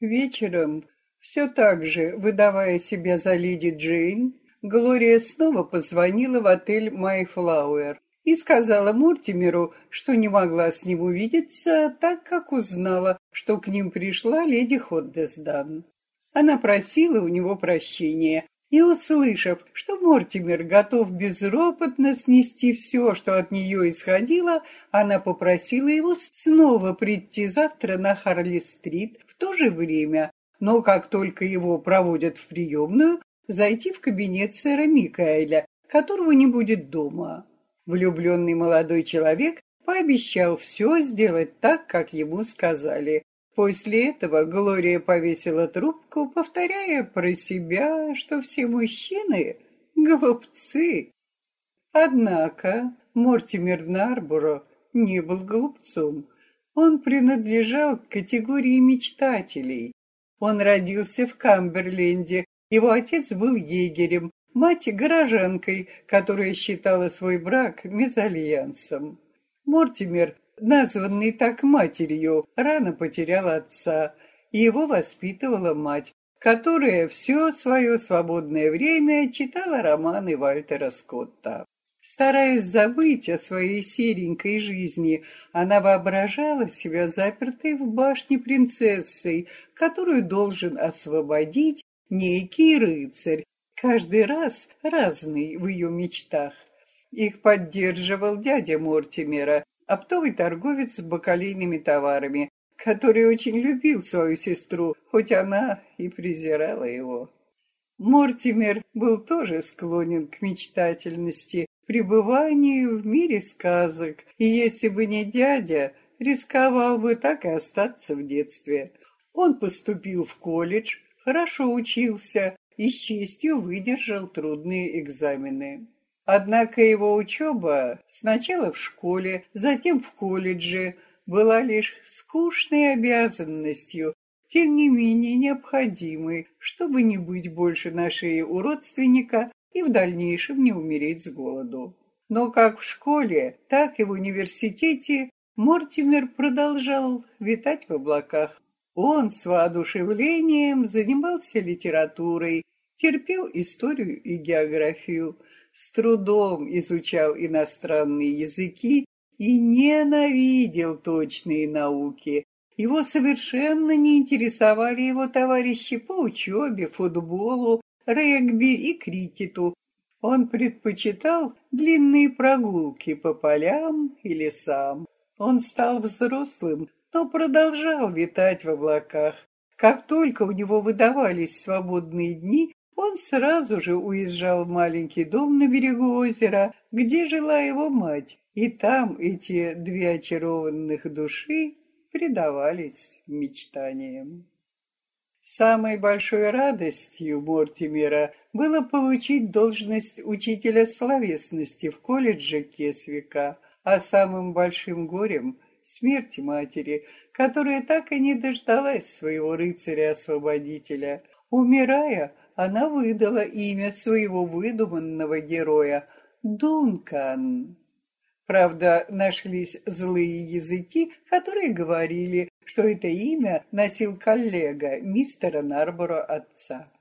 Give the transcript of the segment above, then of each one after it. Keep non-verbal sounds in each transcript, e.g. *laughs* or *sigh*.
Вечером, все так же выдавая себя за леди Джейн, Глория снова позвонила в отель «Майфлауэр» и сказала Мортимеру, что не могла с ним увидеться, так как узнала, что к ним пришла леди Ходдесдан. Она просила у него прощения, и, услышав, что Мортимер готов безропотно снести все, что от нее исходило, она попросила его снова прийти завтра на Харли-стрит то же время, но как только его проводят в приемную, зайти в кабинет сэра Микаэля, которого не будет дома. Влюбленный молодой человек пообещал все сделать так, как ему сказали, После этого Глория повесила трубку, повторяя про себя, что все мужчины — глупцы. Однако Мортимер Нарборо не был глупцом. Он принадлежал к категории мечтателей. Он родился в Камберленде. Его отец был егерем, мать — горожанкой, которая считала свой брак мезальянсом. Мортимер названный так матерью, рано потерял отца, и его воспитывала мать, которая все свое свободное время читала романы Вальтера Скотта. Стараясь забыть о своей серенькой жизни, она воображала себя запертой в башне принцессой, которую должен освободить некий рыцарь, каждый раз разный в ее мечтах. Их поддерживал дядя Мортимера, оптовый торговец с бакалейными товарами, который очень любил свою сестру, хоть она и презирала его. Мортимер был тоже склонен к мечтательности, пребыванию в мире сказок, и если бы не дядя, рисковал бы так и остаться в детстве. Он поступил в колледж, хорошо учился и с честью выдержал трудные экзамены. Однако его учеба сначала в школе, затем в колледже была лишь скучной обязанностью, тем не менее необходимой, чтобы не быть больше на шее у родственника и в дальнейшем не умереть с голоду. Но как в школе, так и в университете Мортимер продолжал витать в облаках. Он с воодушевлением занимался литературой, терпел историю и географию, с трудом изучал иностранные языки и ненавидел точные науки. Его совершенно не интересовали его товарищи по учебе, футболу, регби и крикету. Он предпочитал длинные прогулки по полям и лесам. Он стал взрослым, но продолжал витать в облаках. Как только у него выдавались свободные дни, он сразу же уезжал в маленький дом на берегу озера, где жила его мать, и там эти две очарованных души предавались мечтаниям. Самой большой радостью Мортимера было получить должность учителя словесности в колледже Кесвика, а самым большим горем — смерть матери, которая так и не дождалась своего рыцаря-освободителя. Умирая, она выдала имя своего выдуманного героя — Дункан. Правда, нашлись злые языки, которые говорили, что это имя носил коллега мистера Нарбора отца.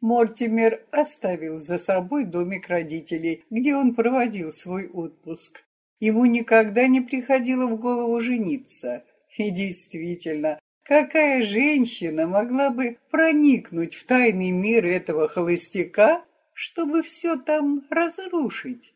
Мортимер оставил за собой домик родителей, где он проводил свой отпуск. Ему никогда не приходило в голову жениться. И действительно, Какая женщина могла бы проникнуть в тайный мир этого холостяка, чтобы все там разрушить?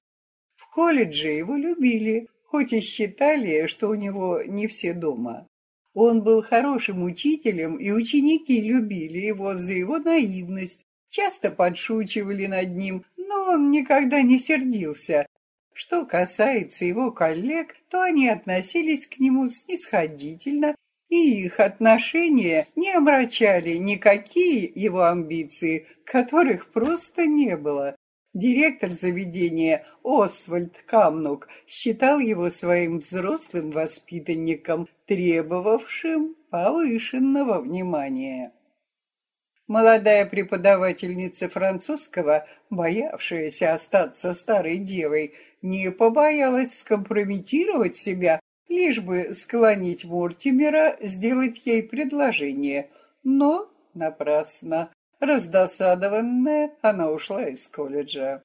В колледже его любили, хоть и считали, что у него не все дома. Он был хорошим учителем, и ученики любили его за его наивность, часто подшучивали над ним, но он никогда не сердился. Что касается его коллег, то они относились к нему снисходительно и их отношения не омрачали никакие его амбиции, которых просто не было. Директор заведения Освальд Камнук считал его своим взрослым воспитанником, требовавшим повышенного внимания. Молодая преподавательница французского, боявшаяся остаться старой девой, не побоялась скомпрометировать себя лишь бы склонить Мортимера сделать ей предложение. Но напрасно. Раздосадованная, она ушла из колледжа.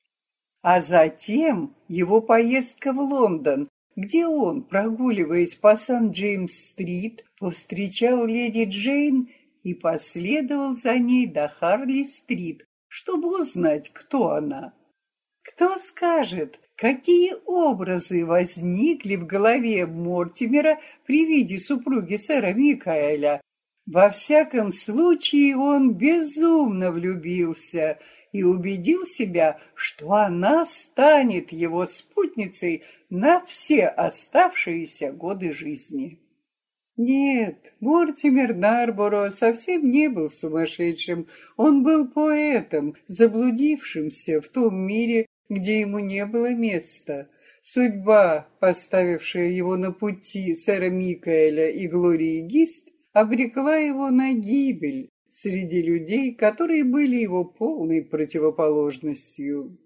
А затем его поездка в Лондон, где он, прогуливаясь по Сан-Джеймс-стрит, повстречал леди Джейн и последовал за ней до Харли-стрит, чтобы узнать, кто она. Кто скажет, какие образы возникли в голове Мортимера при виде супруги сэра Микаэля, во всяком случае, он безумно влюбился и убедил себя, что она станет его спутницей на все оставшиеся годы жизни. Нет, Мортимер Нарборо совсем не был сумасшедшим. Он был поэтом, заблудившимся в том мире, где ему не было места. Судьба, поставившая его на пути сэра Микаэля и Глории Гист, обрекла его на гибель среди людей, которые были его полной противоположностью.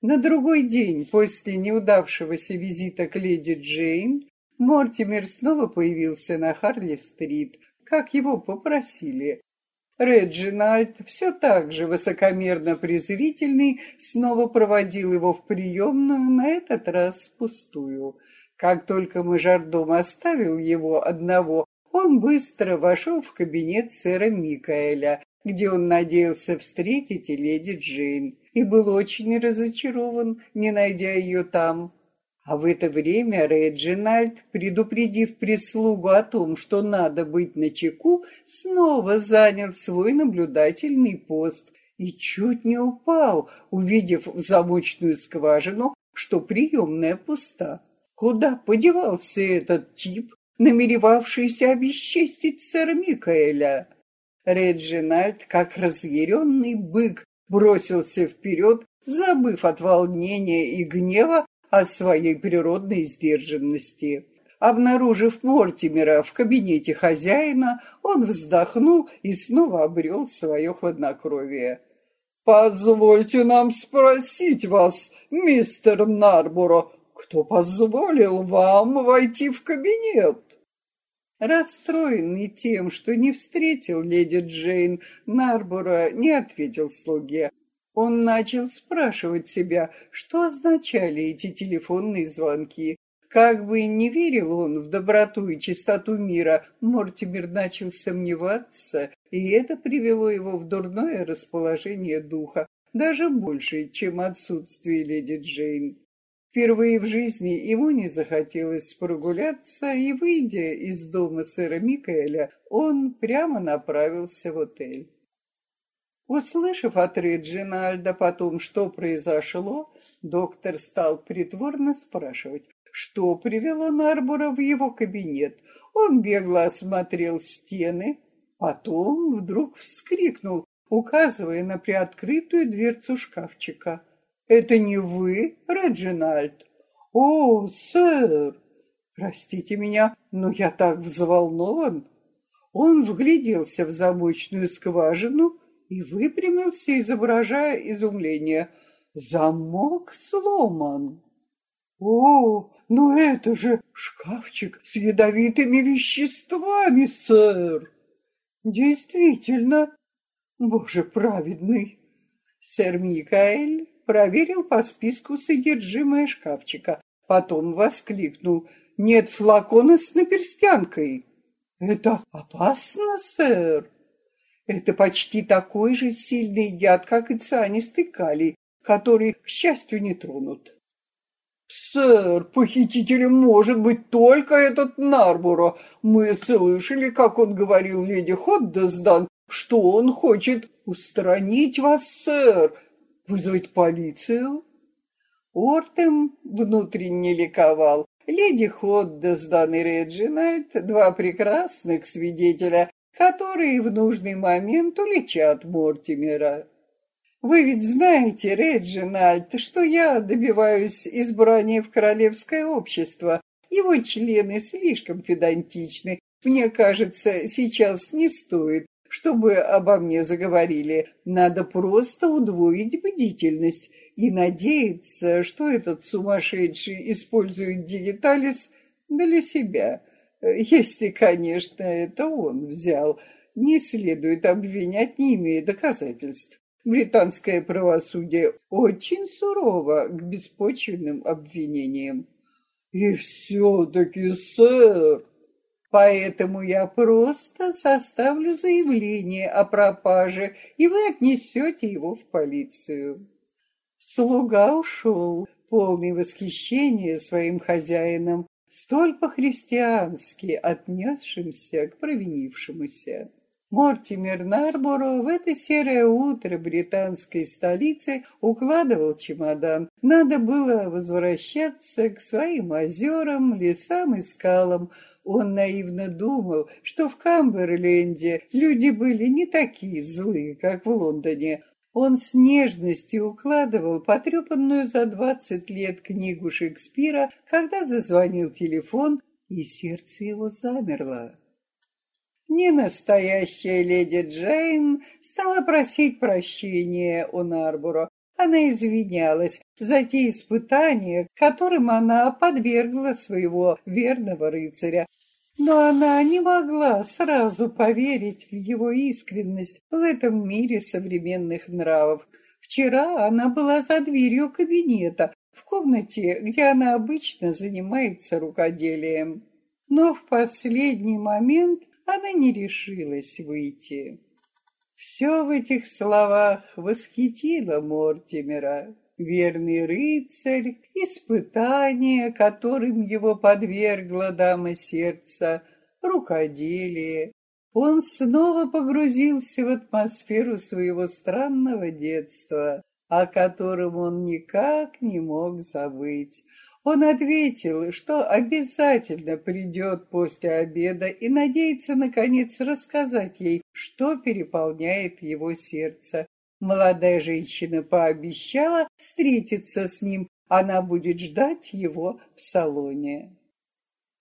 На другой день после неудавшегося визита к леди Джейн Мортимер снова появился на Харли-стрит, как его попросили. Реджинальд, все так же высокомерно презрительный, снова проводил его в приемную, на этот раз пустую. Как только мажордом оставил его одного, он быстро вошел в кабинет сэра Микаэля, где он надеялся встретить и леди Джейн, и был очень разочарован, не найдя ее там. А в это время Реджинальд, предупредив прислугу о том, что надо быть начеку, снова занял свой наблюдательный пост и чуть не упал, увидев в замочную скважину, что приемная пуста. Куда подевался этот тип, намеревавшийся обесчестить сэра Микаэля. Реджинальд, как разъяренный бык, бросился вперед, забыв от волнения и гнева о своей природной сдержанности. Обнаружив Мортимера в кабинете хозяина, он вздохнул и снова обрел свое хладнокровие. «Позвольте нам спросить вас, мистер Нарборо, кто позволил вам войти в кабинет?» Расстроенный тем, что не встретил леди Джейн, Нарбора не ответил слуге. Он начал спрашивать себя, что означали эти телефонные звонки. Как бы не верил он в доброту и чистоту мира, Мортимер начал сомневаться, и это привело его в дурное расположение духа, даже больше, чем отсутствие леди Джейн. Впервые в жизни ему не захотелось прогуляться, и, выйдя из дома сэра Микаэля, он прямо направился в отель. Услышав от Реджинальда потом, что произошло, доктор стал притворно спрашивать, что привело Нарбора в его кабинет. Он бегло осмотрел стены, потом вдруг вскрикнул, указывая на приоткрытую дверцу шкафчика. Это не вы, Реджинальд? О, сэр! Простите меня, но я так взволнован. Он вгляделся в замочную скважину и выпрямился, изображая изумление. Замок сломан. О, ну это же шкафчик с ядовитыми веществами, сэр. Действительно, Боже праведный. Сэр Микаэль проверил по списку содержимое шкафчика. Потом воскликнул. «Нет флакона с наперстянкой!» «Это опасно, сэр!» «Это почти такой же сильный яд, как и цианистый калий, который, к счастью, не тронут». «Сэр, похитителем может быть только этот Нарборо. Мы слышали, как он говорил леди Ходдесдан, что он хочет устранить вас, сэр, Вызвать полицию? Ортем внутренне ликовал. Леди Ходдесдан и Реджинальд — два прекрасных свидетеля, которые в нужный момент уличат Мортимера. Вы ведь знаете, Реджинальд, что я добиваюсь избрания в королевское общество. Его члены слишком педантичны. Мне кажется, сейчас не стоит чтобы обо мне заговорили. Надо просто удвоить бдительность и надеяться, что этот сумасшедший использует дигиталис для себя. Если, конечно, это он взял. не следует обвинять, не имея доказательств. Британское правосудие очень сурово к беспочвенным обвинениям. И все-таки, сэр, поэтому я просто составлю заявление о пропаже, и вы отнесете его в полицию. Слуга ушел, полный восхищения своим хозяином, столь по-христиански отнесшимся к провинившемуся. Мортимер Нарборо в это серое утро британской столицы укладывал чемодан. Надо было возвращаться к своим озерам, лесам и скалам. Он наивно думал, что в Камберленде люди были не такие злые, как в Лондоне. Он с нежностью укладывал потрепанную за двадцать лет книгу Шекспира, когда зазвонил телефон, и сердце его замерло. Не настоящая леди Джейн стала просить прощения у Нарбура. Она извинялась за те испытания, которым она подвергла своего верного рыцаря. Но она не могла сразу поверить в его искренность в этом мире современных нравов. Вчера она была за дверью кабинета, в комнате, где она обычно занимается рукоделием. Но в последний момент она не решилась выйти. Все в этих словах восхитило Мортимера. Верный рыцарь, испытание, которым его подвергла дама сердца, рукоделие. Он снова погрузился в атмосферу своего странного детства, о котором он никак не мог забыть. Он ответил, что обязательно придет после обеда и надеется, наконец, рассказать ей, что переполняет его сердце. Молодая женщина пообещала встретиться с ним, она будет ждать его в салоне.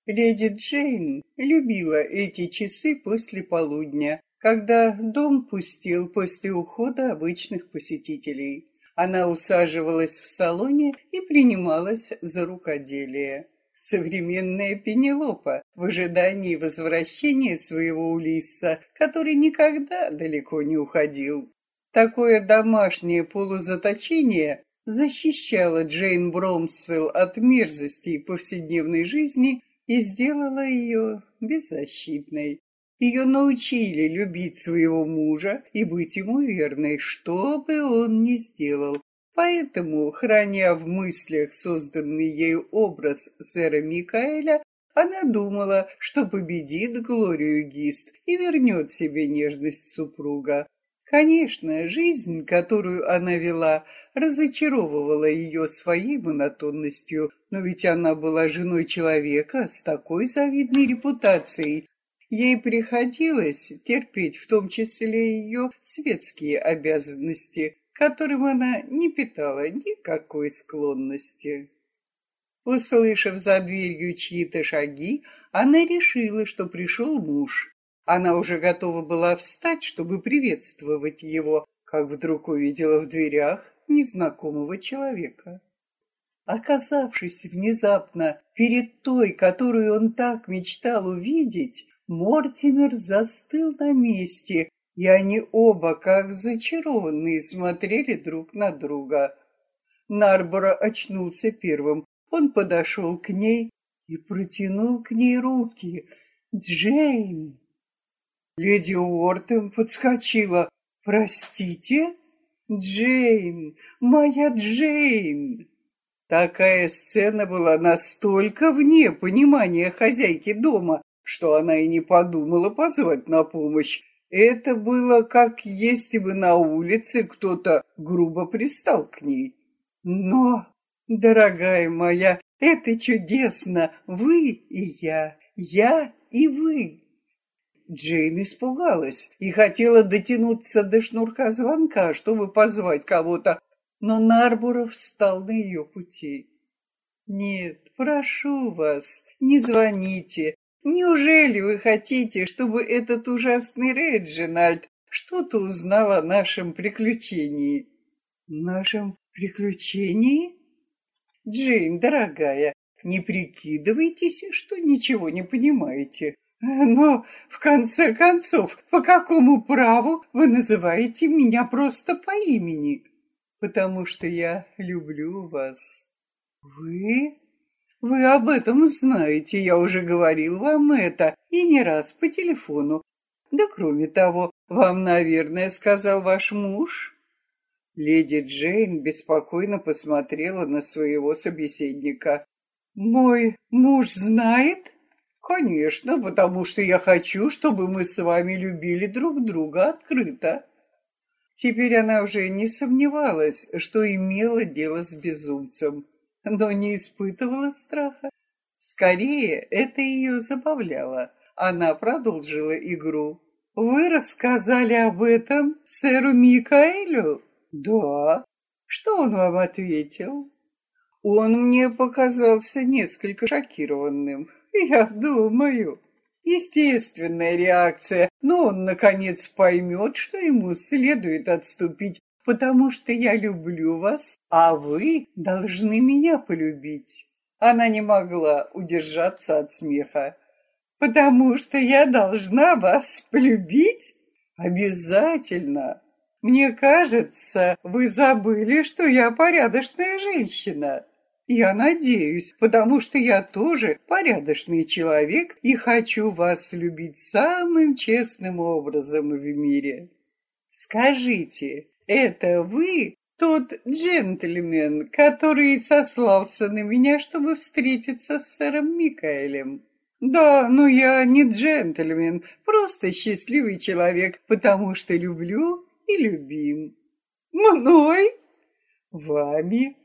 Леди Джейн любила эти часы после полудня, когда дом пустил после ухода обычных посетителей. Она усаживалась в салоне и принималась за рукоделие. Современная Пенелопа в ожидании возвращения своего Улисса, который никогда далеко не уходил. Такое домашнее полузаточение защищало Джейн Бромсвелл от мерзостей повседневной жизни и сделало ее беззащитной. Ее научили любить своего мужа и быть ему верной, что бы он ни сделал. Поэтому, храня в мыслях созданный ею образ сэра Микаэля, она думала, что победит Глорию Гист и вернет себе нежность супруга. Конечно, жизнь, которую она вела, разочаровывала ее своей монотонностью, но ведь она была женой человека с такой завидной репутацией, Ей приходилось терпеть в том числе ее светские обязанности, которым она не питала никакой склонности. Услышав за дверью чьи-то шаги, она решила, что пришел муж. Она уже готова была встать, чтобы приветствовать его, как вдруг увидела в дверях незнакомого человека. Оказавшись внезапно перед той, которую он так мечтал увидеть, Мортимер застыл на месте, и они оба, как зачарованные, смотрели друг на друга. Нарбора очнулся первым. Он подошел к ней и протянул к ней руки. «Джейн!» Леди Уортон подскочила. «Простите?» «Джейн! Моя Джейн!» Такая сцена была настолько вне понимания хозяйки дома, что она и не подумала позвать на помощь. Это было как если бы на улице кто-то грубо пристал к ней. Но, дорогая моя, это чудесно, вы и я, я и вы. Джейн испугалась и хотела дотянуться до шнурка звонка, чтобы позвать кого-то, но Нарбуров встал на ее пути. «Нет, прошу вас, не звоните, Неужели вы хотите, чтобы этот ужасный Реджинальд что-то узнал о нашем приключении? Нашем приключении? Джейн, дорогая, не прикидывайтесь, что ничего не понимаете. Но, в конце концов, по какому праву вы называете меня просто по имени? Потому что я люблю вас. Вы? Вы об этом знаете, я уже говорил вам это, и не раз по телефону. Да кроме того, вам, наверное, сказал ваш муж. Леди Джейн беспокойно посмотрела на своего собеседника. «Мой муж знает?» «Конечно, потому что я хочу, чтобы мы с вами любили друг друга открыто». Теперь она уже не сомневалась, что имела дело с безумцем, но не испытывала страха. Скорее, это ее забавляло. Она продолжила игру. «Вы рассказали об этом сэру Микаэлю?» «Да». «Что он вам ответил?» «Он мне показался несколько шокированным. *laughs* Я думаю, естественная реакция, но он, наконец, поймет, что ему следует отступить, потому что я люблю вас, а вы должны меня полюбить. Она не могла удержаться от смеха. Потому что я должна вас полюбить? Обязательно. Мне кажется, вы забыли, что я порядочная женщина. Я надеюсь, потому что я тоже порядочный человек и хочу вас любить самым честным образом в мире. Скажите, это вы тот джентльмен, который сослался на меня, чтобы встретиться с сэром Микаэлем? Да, но я не джентльмен, просто счастливый человек, потому что люблю и любим. Мной? Вами?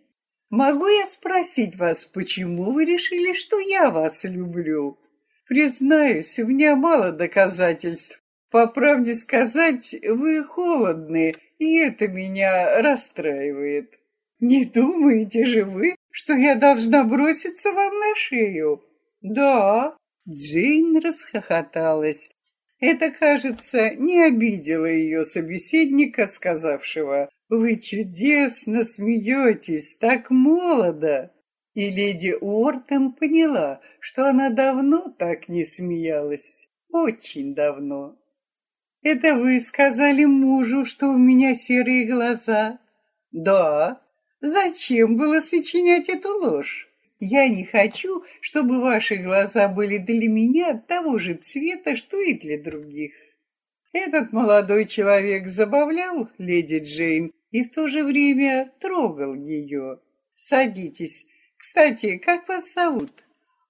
Могу я спросить вас, почему вы решили, что я вас люблю? Признаюсь, у меня мало доказательств. По правде сказать, вы холодны, и это меня расстраивает. Не думаете же вы, что я должна броситься вам на шею? Да. Джейн расхохоталась. Это, кажется, не обидело ее собеседника, сказавшего вы чудесно смеетесь, так молодо. И леди Уортон поняла, что она давно так не смеялась. Очень давно. Это вы сказали мужу, что у меня серые глаза? Да. Зачем было сочинять эту ложь? Я не хочу, чтобы ваши глаза были для меня того же цвета, что и для других. Этот молодой человек забавлял леди Джейн и в то же время трогал ее. Садитесь. Кстати, как вас зовут?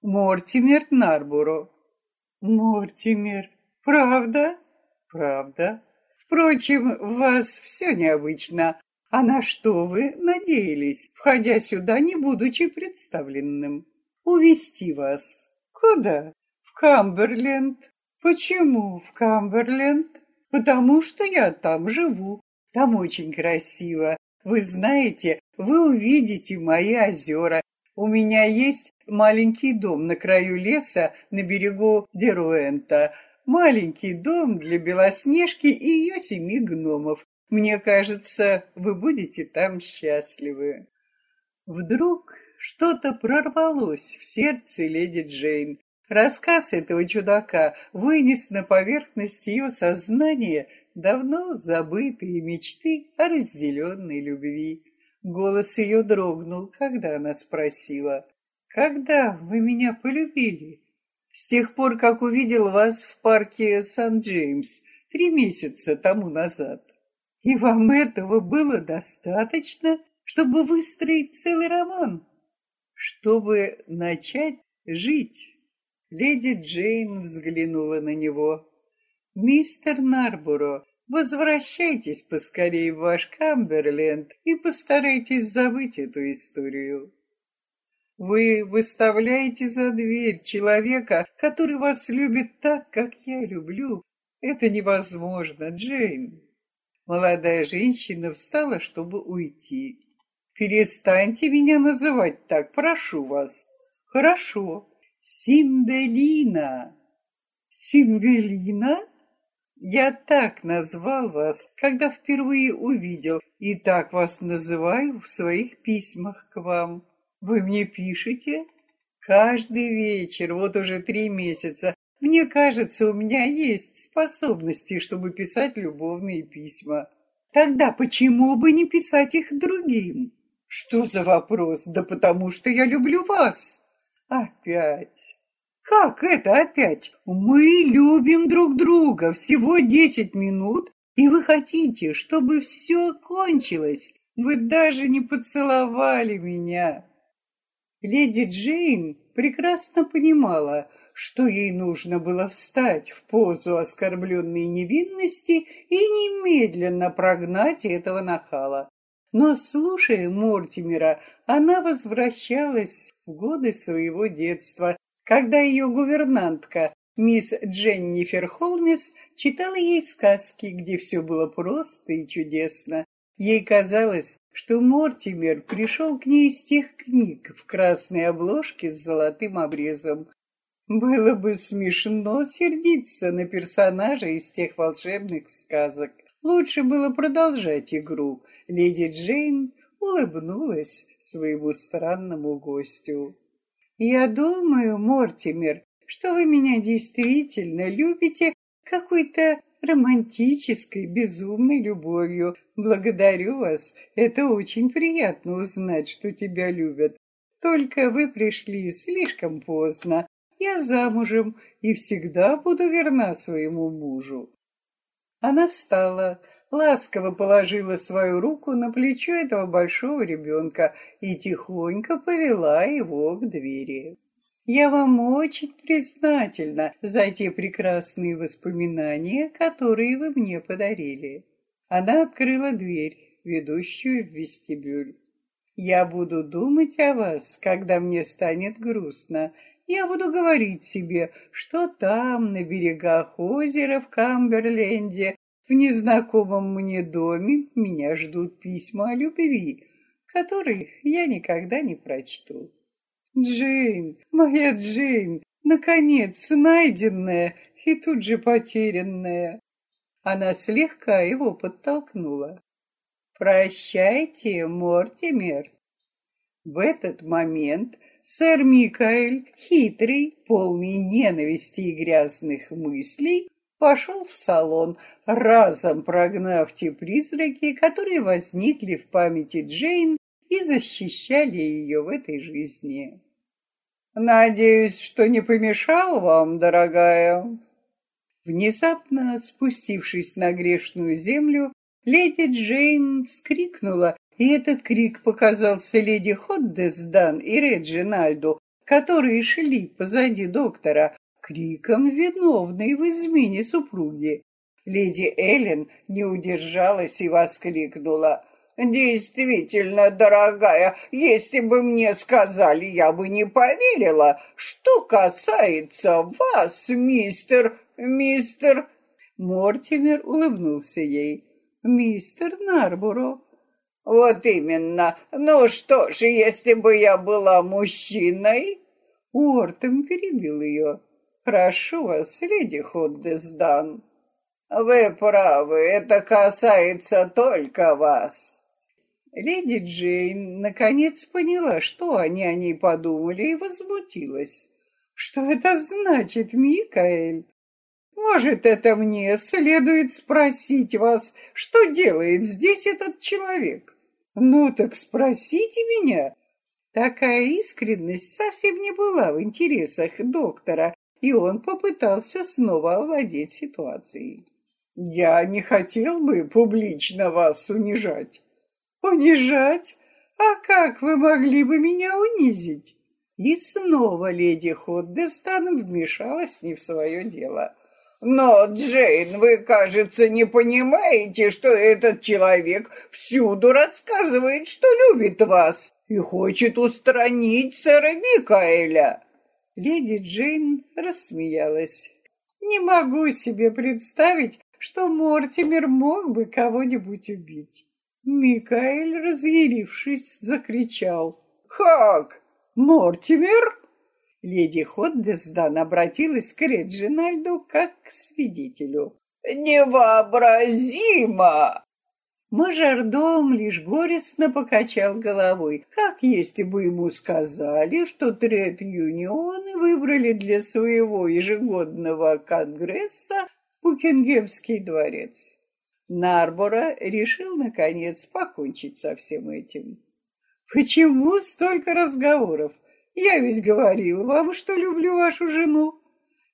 Мортимер Нарбуро. Мортимер. Правда? Правда. Впрочем, в вас все необычно. А на что вы надеялись, входя сюда, не будучи представленным? Увести вас. Куда? В Камберленд. Почему в Камберленд? Потому что я там живу. Там очень красиво. Вы знаете, вы увидите мои озера. У меня есть маленький дом на краю леса на берегу Деруэнта. Маленький дом для Белоснежки и ее семи гномов. Мне кажется, вы будете там счастливы. Вдруг что-то прорвалось в сердце леди Джейн. Рассказ этого чудака вынес на поверхность ее сознания давно забытые мечты о разделенной любви. Голос ее дрогнул, когда она спросила, «Когда вы меня полюбили?» «С тех пор, как увидел вас в парке Сан-Джеймс три месяца тому назад. И вам этого было достаточно, чтобы выстроить целый роман, чтобы начать жить?» Леди Джейн взглянула на него. «Мистер Нарбуро, возвращайтесь поскорее в ваш Камберленд и постарайтесь забыть эту историю. Вы выставляете за дверь человека, который вас любит так, как я люблю. Это невозможно, Джейн». Молодая женщина встала, чтобы уйти. «Перестаньте меня называть так, прошу вас». «Хорошо, Симбелина. Симбелина? Я так назвал вас, когда впервые увидел, и так вас называю в своих письмах к вам. Вы мне пишете? Каждый вечер, вот уже три месяца, Мне кажется, у меня есть способности, чтобы писать любовные письма. Тогда почему бы не писать их другим? Что за вопрос? Да потому что я люблю вас. Опять. Как это опять? Мы любим друг друга всего десять минут, и вы хотите, чтобы все кончилось. Вы даже не поцеловали меня. Леди Джейн прекрасно понимала, что ей нужно было встать в позу оскорбленной невинности и немедленно прогнать этого нахала. Но, слушая Мортимера, она возвращалась в годы своего детства, когда ее гувернантка, мисс Дженнифер Холмес, читала ей сказки, где все было просто и чудесно. Ей казалось, что Мортимер пришел к ней из тех книг в красной обложке с золотым обрезом. Было бы смешно сердиться на персонажа из тех волшебных сказок. Лучше было продолжать игру. Леди Джейн улыбнулась своему странному гостю. «Я думаю, Мортимер, что вы меня действительно любите какой-то романтической, безумной любовью. Благодарю вас. Это очень приятно узнать, что тебя любят. Только вы пришли слишком поздно. Я замужем и всегда буду верна своему мужу. Она встала, ласково положила свою руку на плечо этого большого ребенка и тихонько повела его к двери. Я вам очень признательна за те прекрасные воспоминания, которые вы мне подарили. Она открыла дверь, ведущую в вестибюль. Я буду думать о вас, когда мне станет грустно, я буду говорить себе, что там, на берегах озера в Камберленде, в незнакомом мне доме, меня ждут письма о любви, которые я никогда не прочту. Джейн, моя Джейн, наконец найденная и тут же потерянная. Она слегка его подтолкнула. «Прощайте, Мортимер». В этот момент Сэр Микаэль, хитрый, полный ненависти и грязных мыслей, пошел в салон, разом прогнав те призраки, которые возникли в памяти Джейн и защищали ее в этой жизни. «Надеюсь, что не помешал вам, дорогая?» Внезапно спустившись на грешную землю, леди Джейн вскрикнула и этот крик показался леди Ходдесдан и Реджинальду, которые шли позади доктора, криком виновной в измене супруги. Леди Эллен не удержалась и воскликнула. «Действительно, дорогая, если бы мне сказали, я бы не поверила. Что касается вас, мистер... мистер...» Мортимер улыбнулся ей. «Мистер Нарборо, вот именно. Ну что ж, если бы я была мужчиной... Уортом перебил ее. Прошу вас, леди Ходдесдан. Вы правы, это касается только вас. Леди Джейн наконец поняла, что они о ней подумали, и возмутилась. Что это значит, Микаэль? Может, это мне следует спросить вас, что делает здесь этот человек? Ну так спросите меня. Такая искренность совсем не была в интересах доктора, и он попытался снова овладеть ситуацией. Я не хотел бы публично вас унижать. Унижать? А как вы могли бы меня унизить? И снова леди Ходдестан вмешалась не в свое дело. Но, Джейн, вы, кажется, не понимаете, что этот человек всюду рассказывает, что любит вас и хочет устранить сэра Микаэля. Леди Джейн рассмеялась. Не могу себе представить, что Мортимер мог бы кого-нибудь убить. Микаэль, разъярившись, закричал. «Как? Мортимер?» Леди Ходдесдан обратилась к Реджинальду как к свидетелю. «Невообразимо!» Мажордом лишь горестно покачал головой, как если бы ему сказали, что тред-юнионы выбрали для своего ежегодного конгресса Букингемский дворец. Нарбора решил, наконец, покончить со всем этим. «Почему столько разговоров? Я ведь говорил вам, что люблю вашу жену».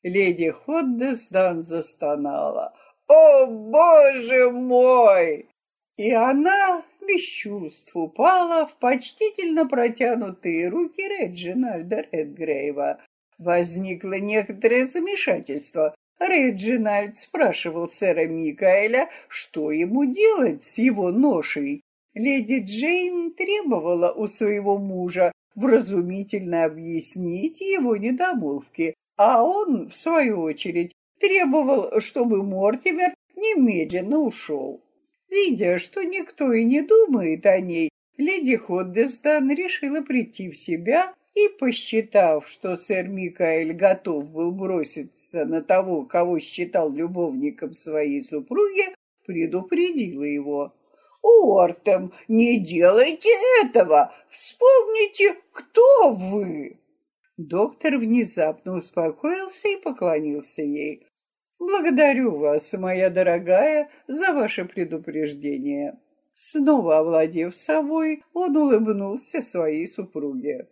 Леди Ходдесдан застонала. «О, боже мой!» И она без чувств упала в почтительно протянутые руки Реджинальда Редгрейва. Возникло некоторое замешательство. Реджинальд спрашивал сэра Микаэля, что ему делать с его ношей. Леди Джейн требовала у своего мужа вразумительно объяснить его недомолвки, а он, в свою очередь, требовал, чтобы Мортимер немедленно ушел. Видя, что никто и не думает о ней, леди Ходдестан решила прийти в себя и, посчитав, что сэр Микаэль готов был броситься на того, кого считал любовником своей супруги, предупредила его. «Уортем, не делайте этого! Вспомните, кто вы!» Доктор внезапно успокоился и поклонился ей. Благодарю вас, моя дорогая, за ваше предупреждение. Снова овладев собой, он улыбнулся своей супруге.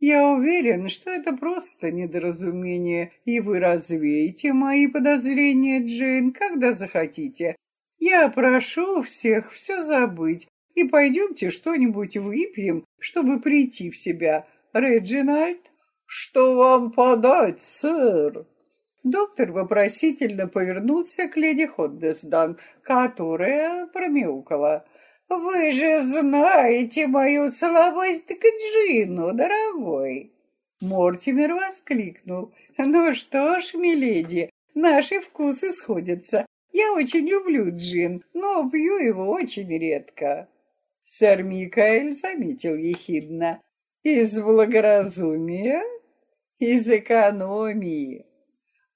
Я уверен, что это просто недоразумение, и вы развеете мои подозрения, Джейн, когда захотите. Я прошу всех все забыть, и пойдемте что-нибудь выпьем, чтобы прийти в себя. Реджинальд, что вам подать, сэр? Доктор вопросительно повернулся к леди Ходдесдан, которая промяукала. «Вы же знаете мою слабость к Джину, дорогой!» Мортимер воскликнул. «Ну что ж, миледи, наши вкусы сходятся. Я очень люблю джин, но пью его очень редко». Сэр Микаэль заметил ехидно. «Из благоразумия? Из экономии?»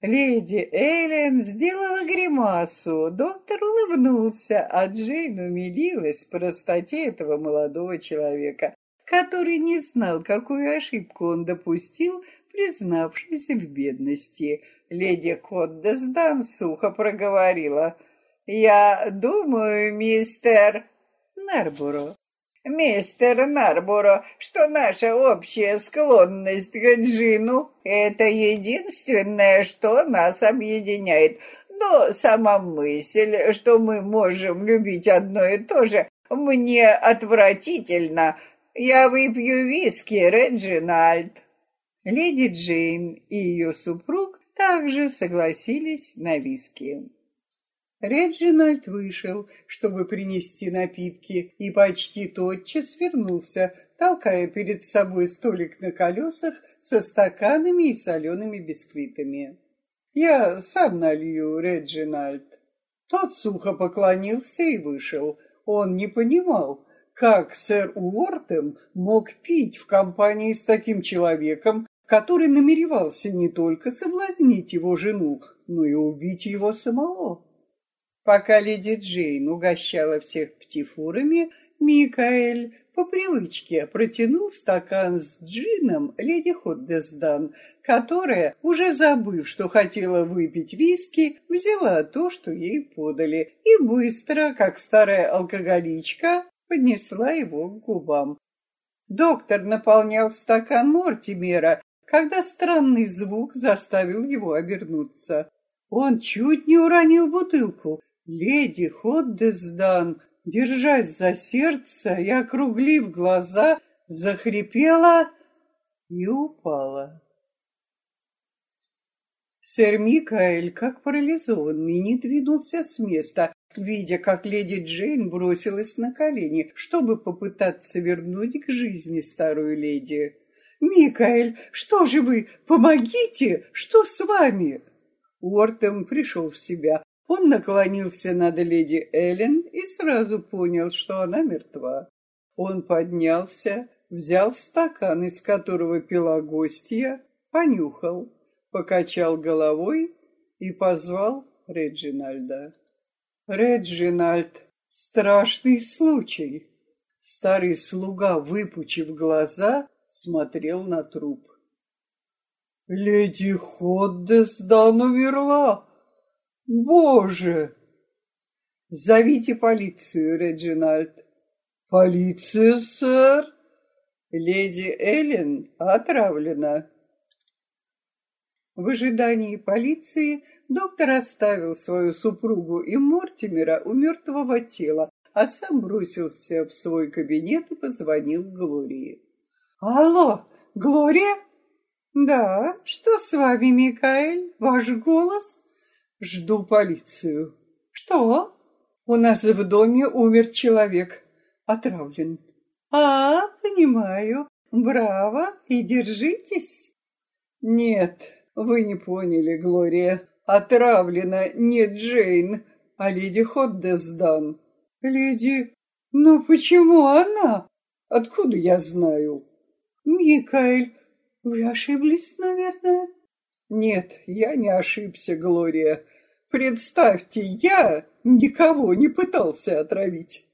Леди Эллен сделала гримасу, доктор улыбнулся, а Джейн умилилась простоте этого молодого человека, который не знал, какую ошибку он допустил, признавшись в бедности. Леди Коддесдан сухо проговорила. «Я думаю, мистер Нарборо, мистер Нарборо, что наша общая склонность к Джину — это единственное, что нас объединяет. Но сама мысль, что мы можем любить одно и то же, мне отвратительно. Я выпью виски, Реджинальд. Леди Джейн и ее супруг также согласились на виски. Реджинальд вышел, чтобы принести напитки, и почти тотчас вернулся, толкая перед собой столик на колесах со стаканами и солеными бисквитами. «Я сам налью, Реджинальд». Тот сухо поклонился и вышел. Он не понимал, как сэр Уортем мог пить в компании с таким человеком, который намеревался не только соблазнить его жену, но и убить его самого. Пока леди Джейн угощала всех птифурами, Микаэль по привычке протянул стакан с джином леди Ходдесдан, которая, уже забыв, что хотела выпить виски, взяла то, что ей подали, и быстро, как старая алкоголичка, поднесла его к губам. Доктор наполнял стакан Мортимера, когда странный звук заставил его обернуться. Он чуть не уронил бутылку, Леди Ходдесдан, держась за сердце и округлив глаза, захрипела и упала. Сэр Микаэль, как парализованный, не двинулся с места, видя, как леди Джейн бросилась на колени, чтобы попытаться вернуть к жизни старую леди. «Микаэль, что же вы? Помогите! Что с вами?» Уортем пришел в себя. Он наклонился над леди Эллен и сразу понял, что она мертва. Он поднялся, взял стакан, из которого пила гостья, понюхал, покачал головой и позвал Реджинальда. «Реджинальд», — Страшный случай. Старый слуга, выпучив глаза, смотрел на труп. Леди Ходдесдан умерла. Боже! Зовите полицию, Реджинальд. Полиция, сэр? Леди Эллен отравлена. В ожидании полиции доктор оставил свою супругу и Мортимера у мертвого тела, а сам бросился в свой кабинет и позвонил Глории. «Алло, Глория?» «Да, что с вами, Микаэль? Ваш голос?» «Жду полицию». «Что?» «У нас в доме умер человек, отравлен». «А, понимаю. Браво и держитесь». «Нет, вы не поняли, Глория. Отравлена не Джейн, а леди Ходдесдан. Леди... Но почему она? Откуда я знаю? Микаэль, вы ошиблись, наверное? Нет, я не ошибся, Глория. Представьте, я никого не пытался отравить.